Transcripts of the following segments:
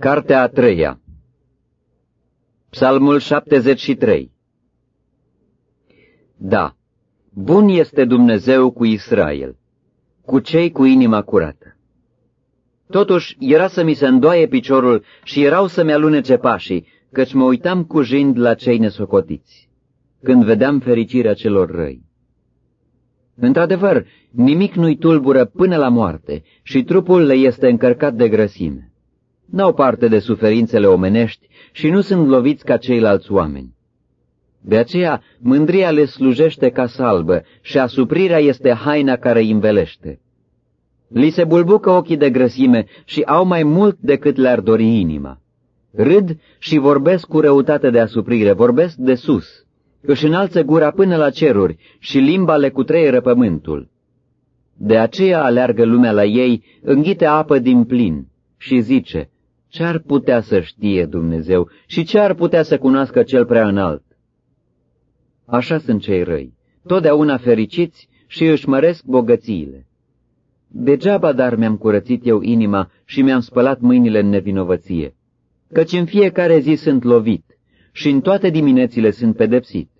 Cartea a treia Psalmul 73 Da, bun este Dumnezeu cu Israel, cu cei cu inima curată. Totuși era să mi se îndoaie piciorul și erau să-mi alunece pașii, căci mă uitam cu jind la cei nesocotiți, când vedeam fericirea celor răi. Într-adevăr, nimic nu-i tulbură până la moarte și trupul le este încărcat de grăsime n-au parte de suferințele omenești și nu sunt loviți ca ceilalți oameni. De aceea, mândria le slujește ca salbă și asuprirea este haina care îi învelește. Li se bulbucă ochii de grăsime și au mai mult decât le-ar dori inima. Râd și vorbesc cu răutate de asuprire, vorbesc de sus. Își înalță gura până la ceruri și limba le cutreieră pământul. De aceea aleargă lumea la ei, înghite apă din plin și zice, ce ar putea să știe Dumnezeu și ce ar putea să cunoască cel prea înalt? Așa sunt cei răi, totdeauna fericiți și își măresc bogățiile. Degeaba dar mi-am curățit eu inima și mi-am spălat mâinile în nevinovăție, căci în fiecare zi sunt lovit și în toate diminețile sunt pedepsit.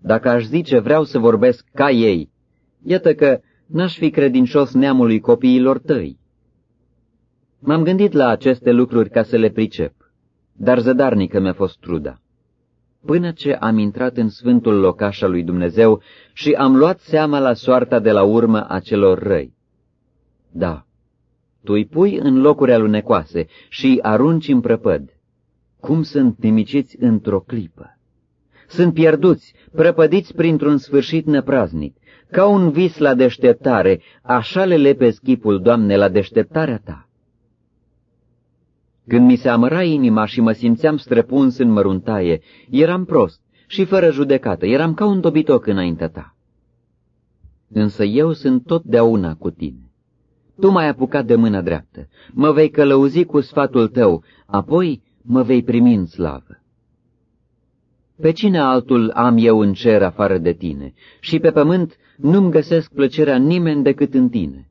Dacă aș zice vreau să vorbesc ca ei, iată că n-aș fi credincios neamului copiilor tăi. M-am gândit la aceste lucruri ca să le pricep, dar zădarnică mi-a fost truda. Până ce am intrat în sfântul locaș al lui Dumnezeu și am luat seama la soarta de la urmă a celor răi. Da, tu îi pui în locuri alunecoase și îi arunci în prăpăd. Cum sunt nimiciți într-o clipă? Sunt pierduți, prăpădiți printr-un sfârșit nepraznic. Ca un vis la deșteptare, așa le lepezi chipul, Doamne, la deșteptarea Ta. Când mi se amăra inima și mă simțeam străpuns în măruntaie, eram prost și fără judecată, eram ca un dobitoc înaintea ta. Însă eu sunt totdeauna cu tine. Tu m-ai apucat de mâna dreaptă, mă vei călăuzi cu sfatul tău, apoi mă vei primi în slavă. Pe cine altul am eu în cer afară de tine și pe pământ nu-mi găsesc plăcerea nimeni decât în tine?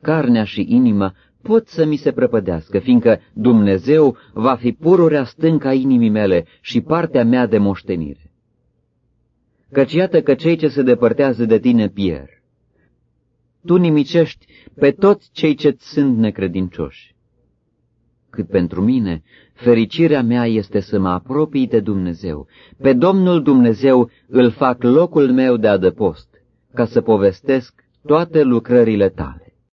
Carnea și inima pot să mi se prăpădească, fiindcă Dumnezeu va fi pururea stânca inimii mele și partea mea de moștenire. Căci iată că cei ce se depărtează de tine pierd. Tu nimicești pe toți cei ce sunt necredincioși. Cât pentru mine, fericirea mea este să mă apropii de Dumnezeu. Pe Domnul Dumnezeu îl fac locul meu de adăpost, ca să povestesc toate lucrările tale.